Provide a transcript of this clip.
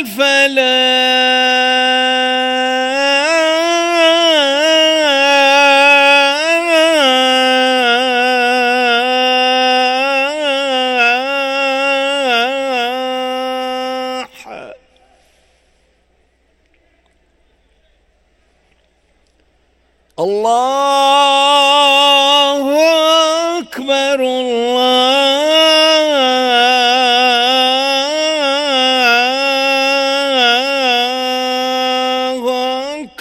الفلاح. الله.